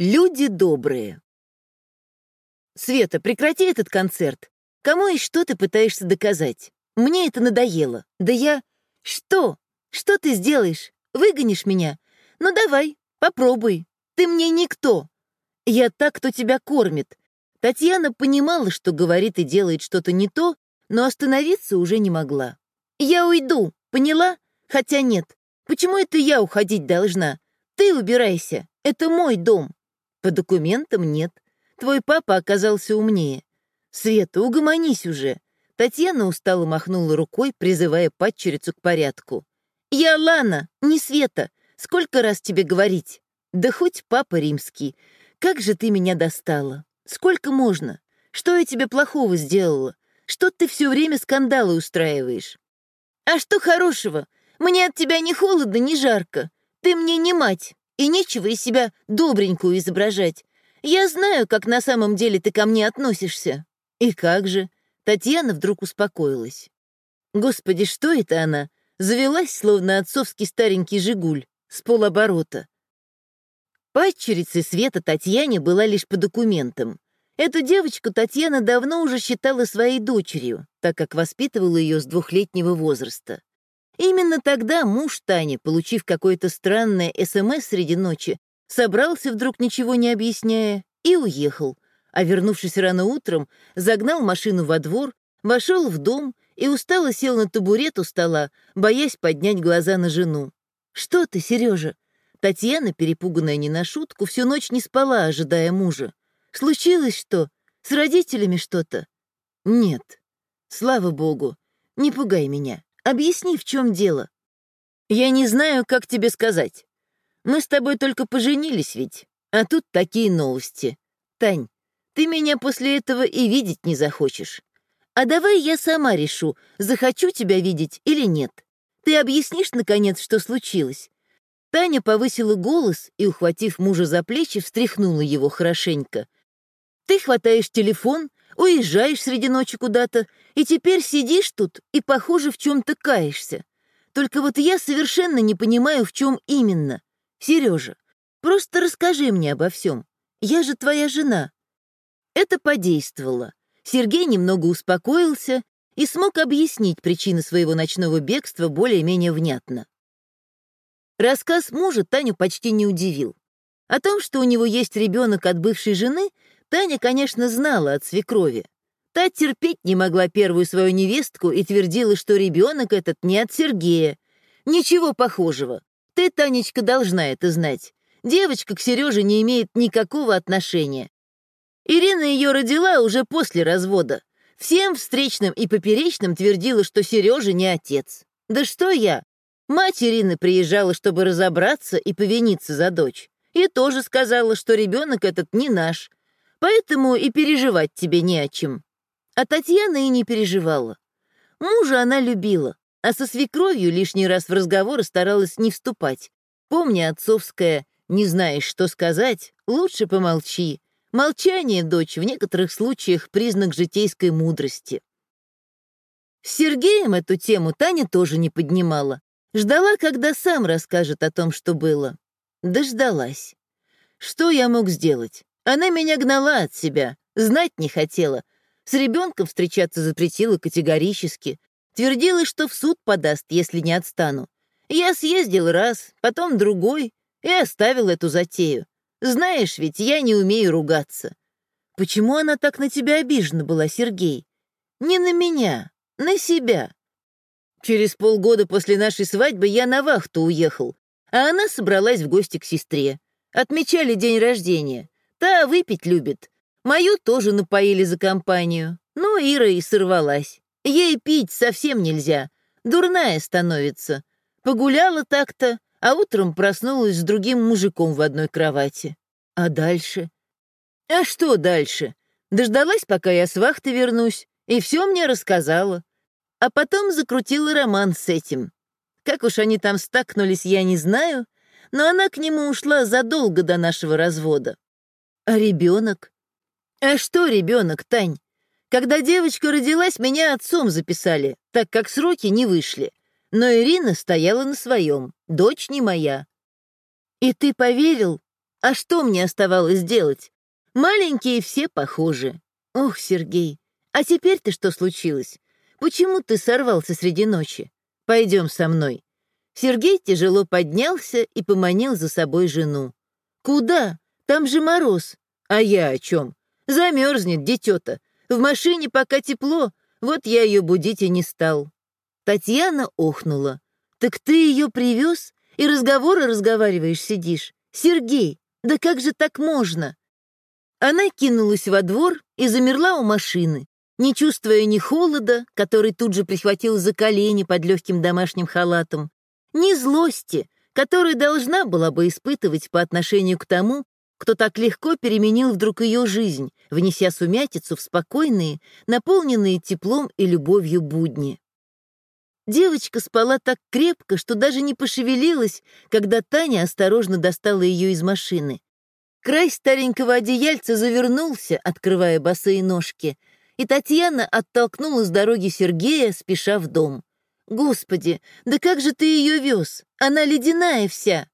Люди добрые. Света, прекрати этот концерт. Кому и что ты пытаешься доказать? Мне это надоело. Да я... Что? Что ты сделаешь? Выгонишь меня? Ну давай, попробуй. Ты мне никто. Я так, кто тебя кормит. Татьяна понимала, что говорит и делает что-то не то, но остановиться уже не могла. Я уйду, поняла? Хотя нет. Почему это я уходить должна? Ты убирайся. Это мой дом. По документам нет. Твой папа оказался умнее. Света, угомонись уже. Татьяна устало махнула рукой, призывая падчерицу к порядку. «Я Лана, не Света. Сколько раз тебе говорить? Да хоть папа римский. Как же ты меня достала? Сколько можно? Что я тебе плохого сделала? Что ты все время скандалы устраиваешь? А что хорошего? Мне от тебя ни холодно, ни жарко. Ты мне не мать. И нечего из себя добренькую изображать. Я знаю, как на самом деле ты ко мне относишься». «И как же?» Татьяна вдруг успокоилась. «Господи, что это она?» Завелась, словно отцовский старенький «Жигуль», с полоборота. Падчерицей Света Татьяне была лишь по документам. Эту девочку Татьяна давно уже считала своей дочерью, так как воспитывала ее с двухлетнего возраста. Именно тогда муж Тани, получив какое-то странное СМС среди ночи, собрался вдруг ничего не объясняя и уехал, а вернувшись рано утром, загнал машину во двор, вошел в дом и устало сел на табурет у стола, боясь поднять глаза на жену. «Что ты, Сережа?» Татьяна, перепуганная не на шутку, всю ночь не спала, ожидая мужа. «Случилось что? С родителями что-то?» «Нет. Слава богу. Не пугай меня. Объясни, в чем дело. Я не знаю, как тебе сказать. Мы с тобой только поженились ведь, а тут такие новости. Тань, ты меня после этого и видеть не захочешь. А давай я сама решу, захочу тебя видеть или нет. Ты объяснишь, наконец, что случилось?» Таня повысила голос и, ухватив мужа за плечи, встряхнула его хорошенько. «Ты хватаешь телефон, уезжаешь среди ночи куда-то, и теперь сидишь тут и, похоже, в чем-то каешься. Только вот я совершенно не понимаю, в чем именно. Сережа, просто расскажи мне обо всем. Я же твоя жена». Это подействовало. Сергей немного успокоился и смог объяснить причины своего ночного бегства более-менее внятно. Рассказ мужа Таню почти не удивил. О том, что у него есть ребенок от бывшей жены, Таня, конечно, знала от свекрови. Та терпеть не могла первую свою невестку и твердила, что ребенок этот не от Сергея. Ничего похожего. Ты, Танечка, должна это знать. Девочка к Сереже не имеет никакого отношения. Ирина ее родила уже после развода. Всем встречным и поперечным твердила, что Сережа не отец. Да что я? Мать Ирины приезжала, чтобы разобраться и повиниться за дочь. И тоже сказала, что ребенок этот не наш, Поэтому и переживать тебе не о чем. А Татьяна и не переживала. Мужа она любила, а со свекровью лишний раз в разговоры старалась не вступать. Помня отцовское «не знаешь, что сказать, лучше помолчи». Молчание, дочь, в некоторых случаях признак житейской мудрости. С Сергеем эту тему Таня тоже не поднимала. Ждала, когда сам расскажет о том, что было. Дождалась. Что я мог сделать? Она меня гнала от себя, знать не хотела. С ребенком встречаться запретила категорически. Твердила, что в суд подаст, если не отстану. Я съездил раз, потом другой, и оставил эту затею. Знаешь ведь, я не умею ругаться. Почему она так на тебя обижена была, Сергей? Не на меня, на себя. Через полгода после нашей свадьбы я на вахту уехал, а она собралась в гости к сестре. Отмечали день рождения. Та выпить любит. Мою тоже напоили за компанию. Ну, Ира и сорвалась. Ей пить совсем нельзя. Дурная становится. Погуляла так-то, а утром проснулась с другим мужиком в одной кровати. А дальше? А что дальше? Дождалась, пока я с вахты вернусь, и все мне рассказала. А потом закрутила роман с этим. Как уж они там стакнулись, я не знаю, но она к нему ушла задолго до нашего развода. А ребенок? А что ребенок, Тань? Когда девочка родилась, меня отцом записали, так как сроки не вышли. Но Ирина стояла на своем, дочь не моя. И ты поверил? А что мне оставалось делать? Маленькие все похожи. Ох, Сергей, а теперь-то что случилось? Почему ты сорвался среди ночи? Пойдем со мной. Сергей тяжело поднялся и поманил за собой жену. Куда? Там же мороз. А я о чем? Замерзнет дитё-то. В машине пока тепло, вот я ее будить и не стал. Татьяна охнула. «Так ты ее привез и разговоры разговариваешь сидишь? Сергей, да как же так можно?» Она кинулась во двор и замерла у машины, не чувствуя ни холода, который тут же прихватил за колени под легким домашним халатом, ни злости, которую должна была бы испытывать по отношению к тому, кто так легко переменил вдруг ее жизнь, внеся сумятицу в спокойные, наполненные теплом и любовью будни. Девочка спала так крепко, что даже не пошевелилась, когда Таня осторожно достала ее из машины. Край старенького одеяльца завернулся, открывая босые ножки, и Татьяна оттолкнула с дороги Сергея, спеша в дом. «Господи, да как же ты ее вез? Она ледяная вся!»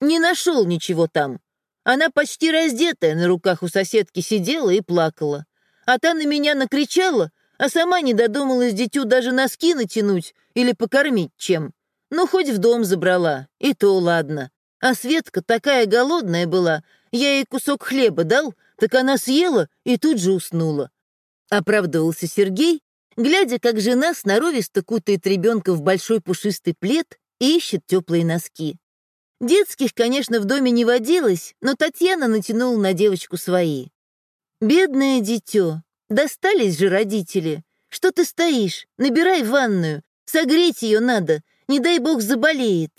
«Не нашел ничего там. Она почти раздетая на руках у соседки сидела и плакала. А та на меня накричала, а сама не додумалась дитю даже носки натянуть или покормить чем. Ну, хоть в дом забрала, и то ладно. А Светка такая голодная была, я ей кусок хлеба дал, так она съела и тут же уснула. Оправдывался Сергей, глядя, как жена сноровисто кутает ребенка в большой пушистый плед и ищет теплые носки. Детских, конечно, в доме не водилось, но Татьяна натянула на девочку свои. «Бедное дитё, достались же родители. Что ты стоишь? Набирай ванную. Согреть ее надо, не дай бог заболеет».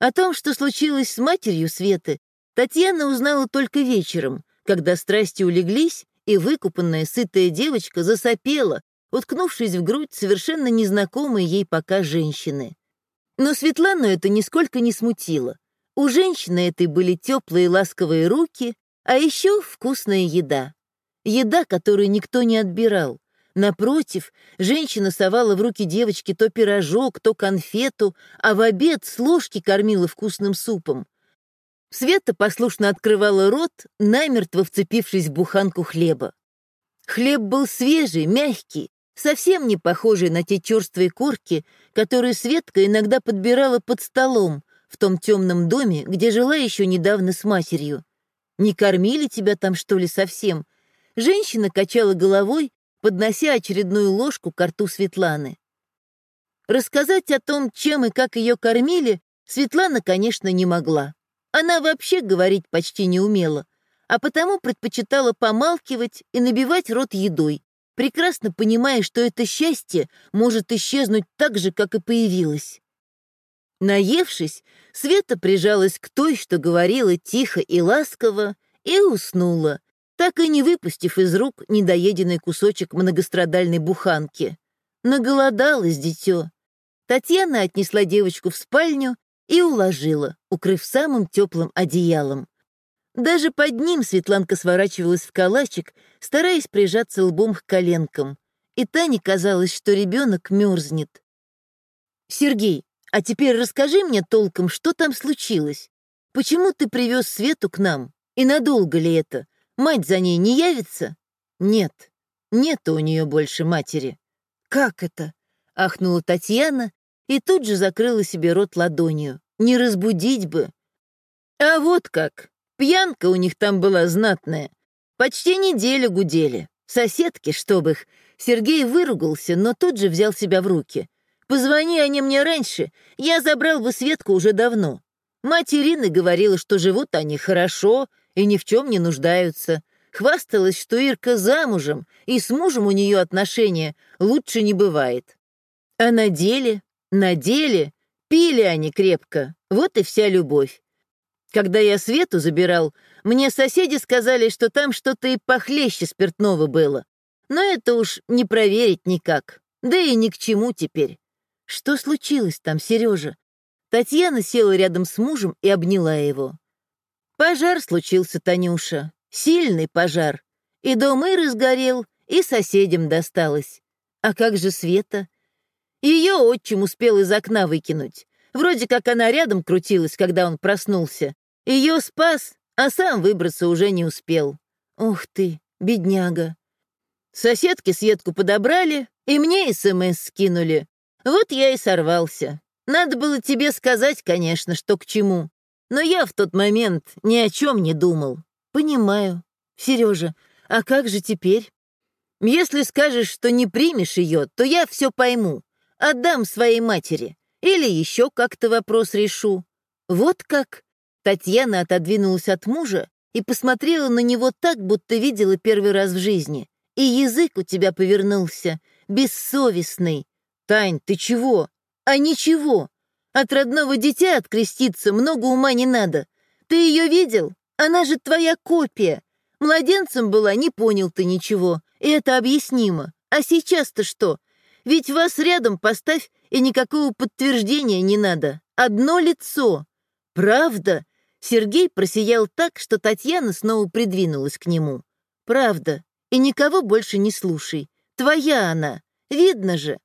О том, что случилось с матерью Светы, Татьяна узнала только вечером, когда страсти улеглись, и выкупанная сытая девочка засопела, уткнувшись в грудь совершенно незнакомой ей пока женщины. Но Светлану это нисколько не смутило. У женщины этой были теплые ласковые руки, а еще вкусная еда. Еда, которую никто не отбирал. Напротив, женщина совала в руки девочки то пирожок, то конфету, а в обед с ложки кормила вкусным супом. Света послушно открывала рот, намертво вцепившись в буханку хлеба. Хлеб был свежий, мягкий, совсем не похожий на те черствые корки, которые Светка иногда подбирала под столом в том темном доме, где жила еще недавно с матерью. «Не кормили тебя там, что ли, совсем?» Женщина качала головой, поднося очередную ложку к рту Светланы. Рассказать о том, чем и как ее кормили, Светлана, конечно, не могла. Она вообще говорить почти не умела, а потому предпочитала помалкивать и набивать рот едой, прекрасно понимая, что это счастье может исчезнуть так же, как и появилось. Наевшись, Света прижалась к той, что говорила тихо и ласково, и уснула, так и не выпустив из рук недоеденный кусочек многострадальной буханки. Наголодалась дитё. Татьяна отнесла девочку в спальню и уложила, укрыв самым теплым одеялом. Даже под ним Светланка сворачивалась в калачик, стараясь прижаться лбом к коленкам. И Тане казалось, что ребенок мерзнет. «Сергей, а теперь расскажи мне толком, что там случилось. Почему ты привез Свету к нам? И надолго ли это? Мать за ней не явится?» «Нет, нет у нее больше матери». «Как это?» — ахнула Татьяна и тут же закрыла себе рот ладонью. «Не разбудить бы». «А вот как!» Пьянка у них там была знатная. Почти неделю гудели. Соседки, чтоб их. Сергей выругался, но тут же взял себя в руки. Позвони они мне раньше, я забрал бы Светку уже давно. Мать Ирины говорила, что живут они хорошо и ни в чем не нуждаются. Хвасталась, что Ирка замужем, и с мужем у нее отношения лучше не бывает. А на деле, на деле, пили они крепко, вот и вся любовь. Когда я Свету забирал, мне соседи сказали, что там что-то и похлеще спиртного было. Но это уж не проверить никак. Да и ни к чему теперь. Что случилось там, Сережа? Татьяна села рядом с мужем и обняла его. Пожар случился, Танюша. Сильный пожар. И дом Иры сгорел, и соседям досталось. А как же Света? Ее отчим успел из окна выкинуть. Вроде как она рядом крутилась, когда он проснулся. Ее спас, а сам выбраться уже не успел. Ух ты, бедняга. Соседки Светку подобрали, и мне СМС скинули. Вот я и сорвался. Надо было тебе сказать, конечно, что к чему. Но я в тот момент ни о чем не думал. Понимаю. Сережа, а как же теперь? Если скажешь, что не примешь ее, то я все пойму. Отдам своей матери. Или еще как-то вопрос решу. Вот как? Татьяна отодвинулась от мужа и посмотрела на него так, будто видела первый раз в жизни. И язык у тебя повернулся, бессовестный. Тань, ты чего? А ничего. От родного дитя откреститься много ума не надо. Ты ее видел? Она же твоя копия. Младенцем была, не понял ты ничего. И это объяснимо. А сейчас-то что? Ведь вас рядом поставь, и никакого подтверждения не надо. Одно лицо. Правда? Сергей просиял так, что Татьяна снова придвинулась к нему. «Правда. И никого больше не слушай. Твоя она. Видно же.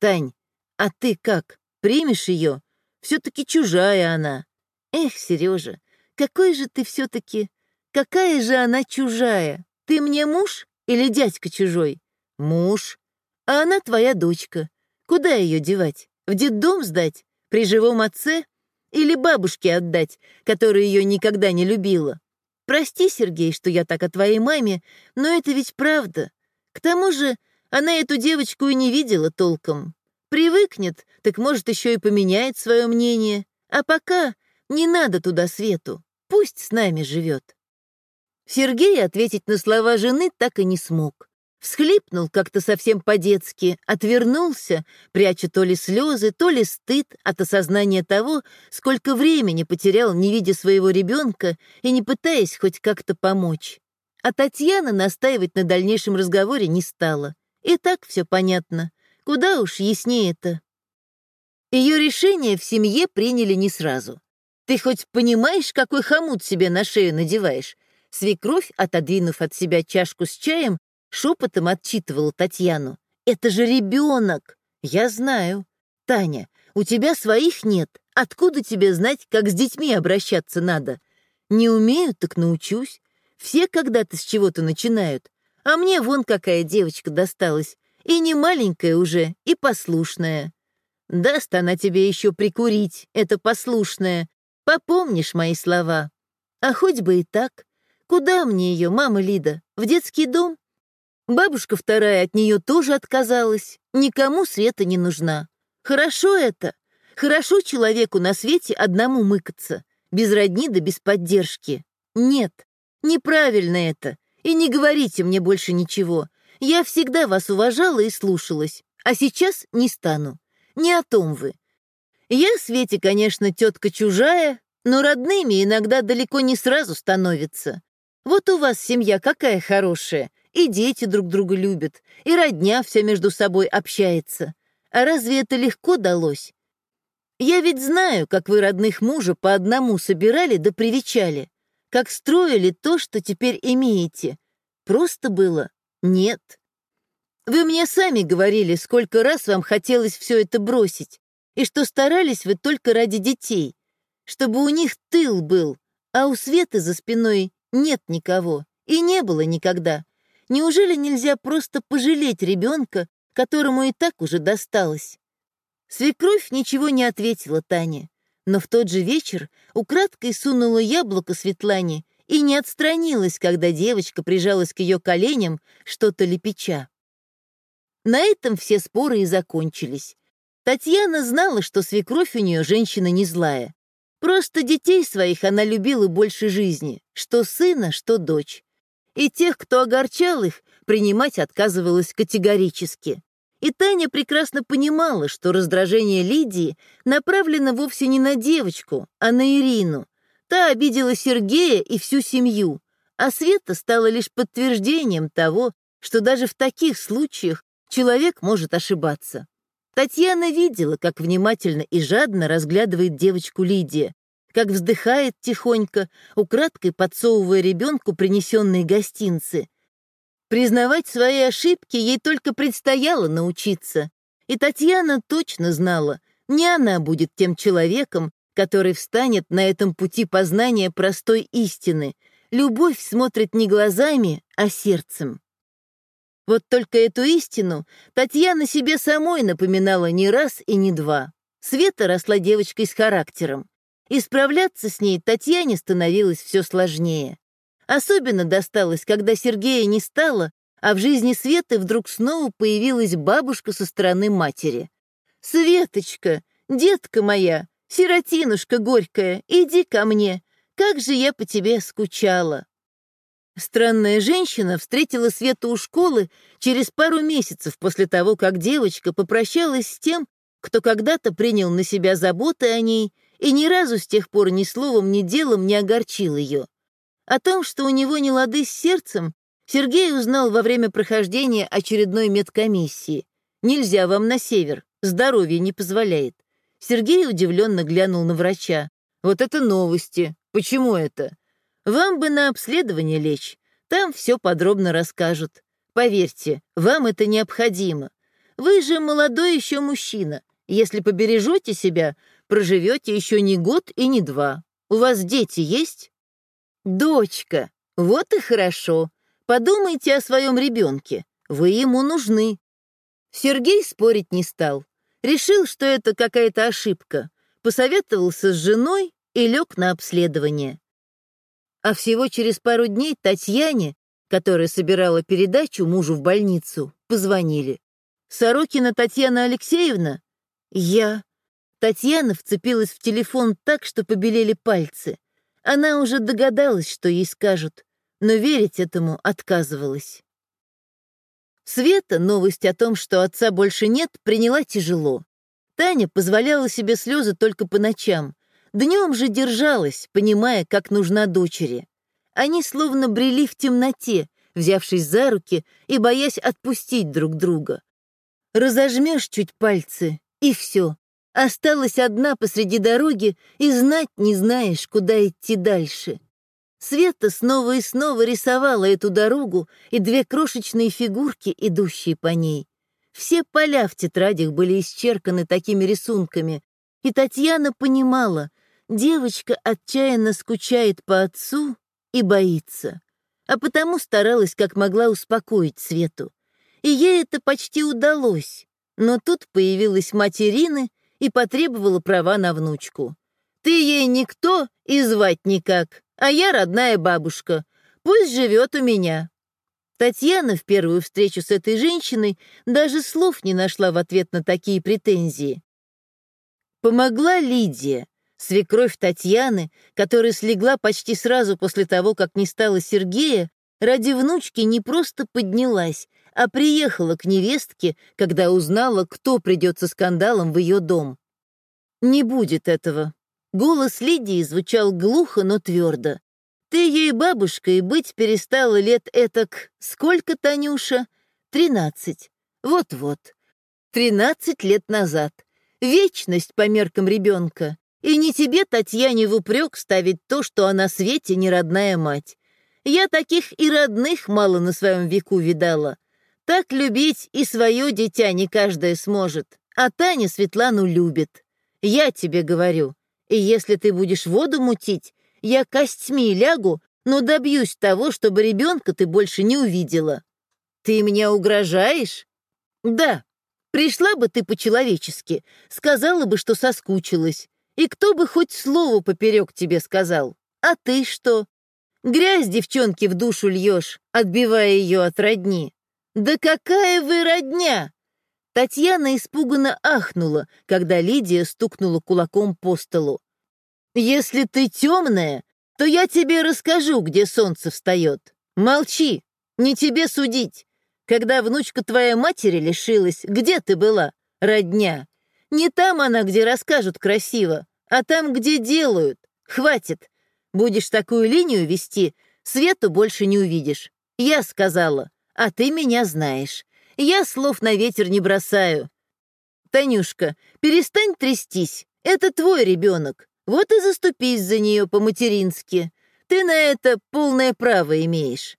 Тань, а ты как? Примешь ее? Все-таки чужая она. Эх, Сережа, какой же ты все-таки... Какая же она чужая? Ты мне муж или дядька чужой? Муж. А она твоя дочка. Куда ее девать? В детдом сдать? При живом отце? Или бабушке отдать, которая ее никогда не любила? Прости, Сергей, что я так о твоей маме, но это ведь правда. К тому же она эту девочку и не видела толком. Привыкнет, так может еще и поменяет свое мнение. А пока не надо туда Свету, пусть с нами живет. Сергей ответить на слова жены так и не смог. Всхлипнул как-то совсем по-детски, отвернулся, пряча то ли слезы, то ли стыд от осознания того, сколько времени потерял, не видя своего ребенка и не пытаясь хоть как-то помочь. А Татьяна настаивать на дальнейшем разговоре не стала. И так все понятно. Куда уж яснее это. Ее решение в семье приняли не сразу. Ты хоть понимаешь, какой хомут себе на шею надеваешь? Свекровь, отодвинув от себя чашку с чаем, Шепотом отчитывала Татьяну. «Это же ребенок!» «Я знаю. Таня, у тебя своих нет. Откуда тебе знать, как с детьми обращаться надо? Не умею, так научусь. Все когда-то с чего-то начинают. А мне вон какая девочка досталась. И не маленькая уже, и послушная. Даст она тебе еще прикурить, это послушная. Попомнишь мои слова. А хоть бы и так. Куда мне ее, мама Лида? В детский дом? Бабушка вторая от нее тоже отказалась. Никому Света не нужна. Хорошо это. Хорошо человеку на свете одному мыкаться. Без родни да без поддержки. Нет, неправильно это. И не говорите мне больше ничего. Я всегда вас уважала и слушалась. А сейчас не стану. Не о том вы. Я, Свете, конечно, тетка чужая, но родными иногда далеко не сразу становятся. Вот у вас семья какая хорошая — и дети друг друга любят, и родня вся между собой общается. А разве это легко далось? Я ведь знаю, как вы родных мужа по одному собирали да привечали, как строили то, что теперь имеете. Просто было? Нет. Вы мне сами говорили, сколько раз вам хотелось все это бросить, и что старались вы только ради детей, чтобы у них тыл был, а у Светы за спиной нет никого и не было никогда. Неужели нельзя просто пожалеть ребенка, которому и так уже досталось? Свекровь ничего не ответила Тане, но в тот же вечер украдкой сунула яблоко Светлане и не отстранилась, когда девочка прижалась к ее коленям, что-то лепеча. На этом все споры и закончились. Татьяна знала, что свекровь у нее женщина не злая. Просто детей своих она любила больше жизни, что сына, что дочь и тех, кто огорчал их, принимать отказывалась категорически. И Таня прекрасно понимала, что раздражение Лидии направлено вовсе не на девочку, а на Ирину. Та обидела Сергея и всю семью, а Света стала лишь подтверждением того, что даже в таких случаях человек может ошибаться. Татьяна видела, как внимательно и жадно разглядывает девочку Лидия, как вздыхает тихонько, украдкой подсовывая ребенку принесенные гостинцы. Признавать свои ошибки ей только предстояло научиться. И Татьяна точно знала, не она будет тем человеком, который встанет на этом пути познания простой истины. Любовь смотрит не глазами, а сердцем. Вот только эту истину Татьяна себе самой напоминала не раз и не два. Света росла девочкой с характером. И справляться с ней Татьяне становилось все сложнее. Особенно досталось, когда Сергея не стало, а в жизни Светы вдруг снова появилась бабушка со стороны матери. «Светочка, детка моя, сиротинушка горькая, иди ко мне, как же я по тебе скучала!» Странная женщина встретила Свету у школы через пару месяцев после того, как девочка попрощалась с тем, кто когда-то принял на себя заботы о ней и ни разу с тех пор ни словом, ни делом не огорчил ее. О том, что у него не лады с сердцем, Сергей узнал во время прохождения очередной медкомиссии. «Нельзя вам на север, здоровье не позволяет». Сергей удивленно глянул на врача. «Вот это новости. Почему это?» Вам бы на обследование лечь, там все подробно расскажут. Поверьте, вам это необходимо. Вы же молодой еще мужчина. Если побережете себя, проживете еще не год и не два. У вас дети есть? Дочка. Вот и хорошо. Подумайте о своем ребенке. Вы ему нужны. Сергей спорить не стал. Решил, что это какая-то ошибка. Посоветовался с женой и лег на обследование. А всего через пару дней Татьяне, которая собирала передачу мужу в больницу, позвонили. «Сорокина Татьяна Алексеевна?» «Я». Татьяна вцепилась в телефон так, что побелели пальцы. Она уже догадалась, что ей скажут, но верить этому отказывалась. Света новость о том, что отца больше нет, приняла тяжело. Таня позволяла себе слезы только по ночам, Днем же держалась, понимая, как нужна дочери. Они словно брели в темноте, взявшись за руки и боясь отпустить друг друга. Разожмешь чуть пальцы, и все. Осталась одна посреди дороги, и знать не знаешь, куда идти дальше. Света снова и снова рисовала эту дорогу и две крошечные фигурки, идущие по ней. Все поля в тетрадях были исчерканы такими рисунками, и Татьяна понимала, Девочка отчаянно скучает по отцу и боится, а потому старалась как могла успокоить Свету. И ей это почти удалось. Но тут появилась мать Ирины и потребовала права на внучку. «Ты ей никто и звать никак, а я родная бабушка. Пусть живет у меня». Татьяна в первую встречу с этой женщиной даже слов не нашла в ответ на такие претензии. Помогла Лидия, Свекровь Татьяны, которая слегла почти сразу после того, как не стало Сергея, ради внучки не просто поднялась, а приехала к невестке, когда узнала, кто придет со скандалом в ее дом. «Не будет этого». Голос Лидии звучал глухо, но твердо. «Ты ей бабушкой быть перестала лет этак... Сколько, Танюша? Тринадцать. Вот-вот. Тринадцать лет назад. Вечность по меркам ребенка. И не тебе, Татьяне, в упрек ставить то, что она Свете не родная мать. Я таких и родных мало на своем веку видала. Так любить и свое дитя не каждая сможет. А Таня Светлану любит. Я тебе говорю. И если ты будешь воду мутить, я костьми лягу, но добьюсь того, чтобы ребенка ты больше не увидела. Ты мне угрожаешь? Да. Пришла бы ты по-человечески, сказала бы, что соскучилась. И кто бы хоть слово поперек тебе сказал? А ты что? Грязь девчонки в душу льешь, отбивая ее от родни. Да какая вы родня! Татьяна испуганно ахнула, когда Лидия стукнула кулаком по столу. «Если ты темная, то я тебе расскажу, где солнце встает. Молчи, не тебе судить. Когда внучка твоя матери лишилась, где ты была, родня? Не там она, где расскажут красиво, а там, где делают. Хватит. Будешь такую линию вести, свету больше не увидишь. Я сказала, а ты меня знаешь. Я слов на ветер не бросаю. Танюшка, перестань трястись. Это твой ребенок. Вот и заступись за нее по-матерински. Ты на это полное право имеешь.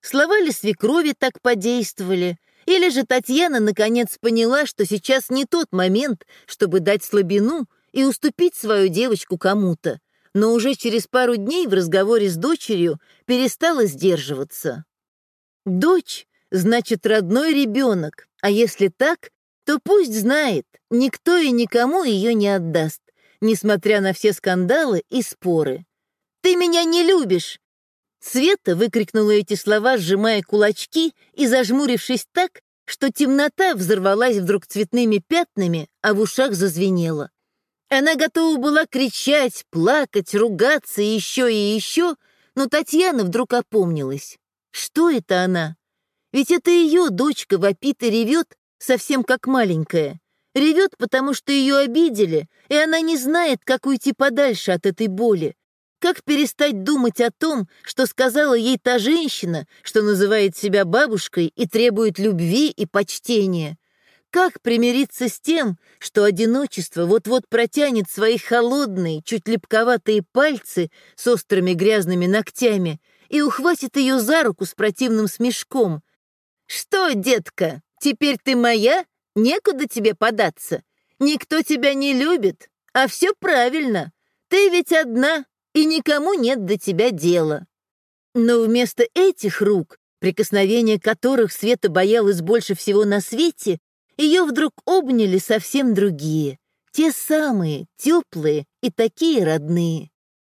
Слова ли свекрови так подействовали, или же Татьяна наконец поняла, что сейчас не тот момент, чтобы дать слабину и уступить свою девочку кому-то, но уже через пару дней в разговоре с дочерью перестала сдерживаться. Дочь значит родной ребенок, а если так, то пусть знает, никто и никому ее не отдаст, несмотря на все скандалы и споры. «Ты меня не любишь!» Света выкрикнула эти слова, сжимая кулачки и зажмурившись так, что темнота взорвалась вдруг цветными пятнами, а в ушах зазвенело. Она готова была кричать, плакать, ругаться еще и еще, но Татьяна вдруг опомнилась. Что это она? Ведь это ее дочка вопит и ревет, совсем как маленькая. Ревет, потому что ее обидели, и она не знает, как уйти подальше от этой боли. Как перестать думать о том, что сказала ей та женщина, что называет себя бабушкой и требует любви и почтения? Как примириться с тем, что одиночество вот-вот протянет свои холодные, чуть липковатые пальцы с острыми грязными ногтями и ухватит ее за руку с противным смешком? «Что, детка, теперь ты моя? Некуда тебе податься. Никто тебя не любит, а все правильно. Ты ведь одна, и никому нет до тебя дела. Но вместо этих рук, прикосновения которых Света боялась больше всего на свете, ее вдруг обняли совсем другие, те самые, теплые и такие родные.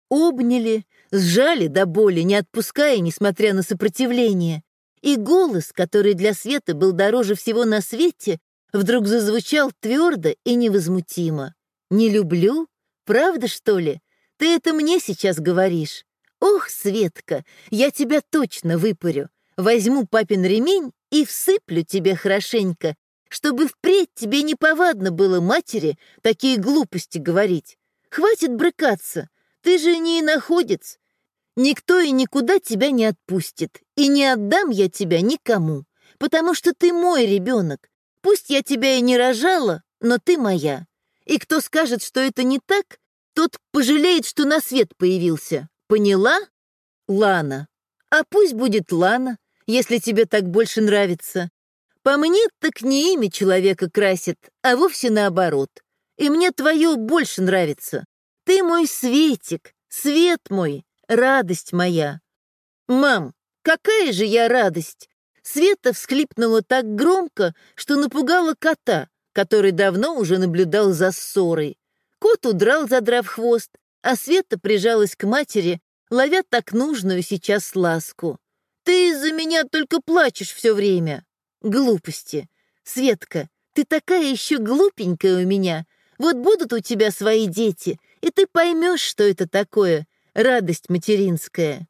Обняли, сжали до боли, не отпуская, несмотря на сопротивление. И голос, который для Светы был дороже всего на свете, вдруг зазвучал твердо и невозмутимо. «Не люблю? Правда, что ли? Ты это мне сейчас говоришь? Ох, Светка, я тебя точно выпарю. Возьму папин ремень и всыплю тебе хорошенько, чтобы впредь тебе неповадно было матери такие глупости говорить. Хватит брыкаться, ты же не находец. Никто и никуда тебя не отпустит, и не отдам я тебя никому, потому что ты мой ребенок. Пусть я тебя и не рожала, но ты моя. И кто скажет, что это не так, тот пожалеет, что на свет появился. Поняла? Лана. А пусть будет Лана, если тебе так больше нравится. По мне, так не имя человека красит, а вовсе наоборот. И мне твое больше нравится. Ты мой светик, свет мой, радость моя. Мам, какая же я радость! Света всхлипнула так громко, что напугала кота, который давно уже наблюдал за ссорой. Кот удрал, задрав хвост, а Света прижалась к матери, ловя так нужную сейчас ласку. «Ты из-за меня только плачешь все время». «Глупости. Светка, ты такая еще глупенькая у меня. Вот будут у тебя свои дети, и ты поймешь, что это такое, радость материнская».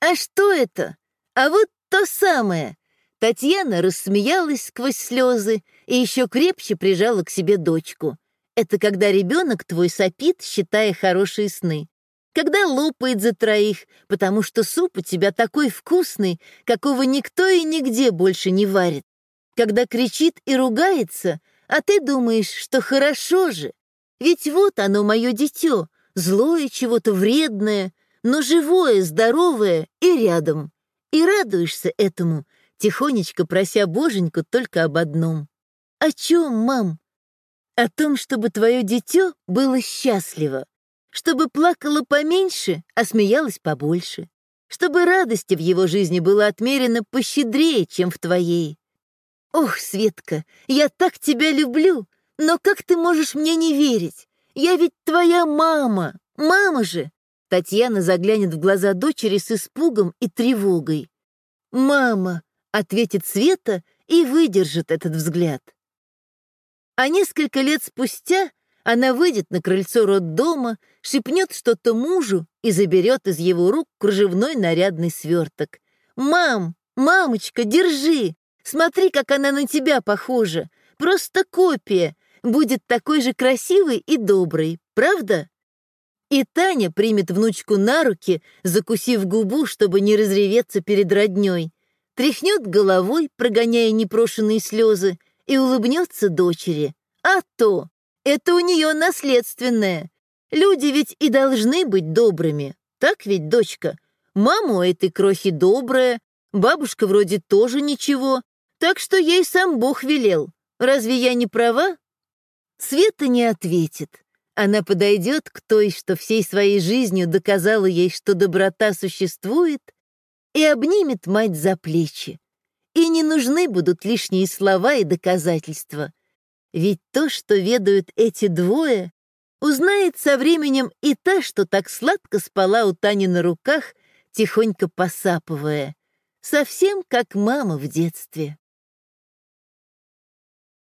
«А что это? А вот то самое». Татьяна рассмеялась сквозь слезы и еще крепче прижала к себе дочку. Это когда ребенок твой сопит, считая хорошие сны. Когда лопает за троих, потому что суп у тебя такой вкусный, какого никто и нигде больше не варит. Когда кричит и ругается, а ты думаешь, что хорошо же. Ведь вот оно, мое дитё, злое чего-то вредное, но живое, здоровое и рядом. И радуешься этому, тихонечко прося боженьку только об одном. О чем, мам? О том, чтобы твое дитё было счастливо, чтобы плакало поменьше, а смеялось побольше, чтобы радости в его жизни было отмерено пощедрее, чем в твоей. Ох, Светка, я так тебя люблю, но как ты можешь мне не верить? Я ведь твоя мама, мама же. Татьяна заглянет в глаза дочери с испугом и тревогой. «Мама», — ответит Света и выдержит этот взгляд. А несколько лет спустя она выйдет на крыльцо роддома, шепнет что-то мужу и заберет из его рук кружевной нарядный сверток. «Мам, мамочка, держи! Смотри, как она на тебя похожа! Просто копия! Будет такой же красивой и доброй, правда?» И Таня примет внучку на руки, закусив губу, чтобы не разреветься перед роднёй, тряхнет головой, прогоняя непрошенные слезы, и улыбнется дочери. А то, это у нее наследственное. Люди ведь и должны быть добрыми. Так ведь, дочка? Мама у этой крохи добрая, бабушка вроде тоже ничего, так что ей сам Бог велел. Разве я не права? Света не ответит. Она подойдет к той, что всей своей жизнью доказала ей, что доброта существует, и обнимет мать за плечи. И не нужны будут лишние слова и доказательства. Ведь то, что ведают эти двое, узнает со временем и та, что так сладко спала у Тани на руках, тихонько посапывая, совсем как мама в детстве.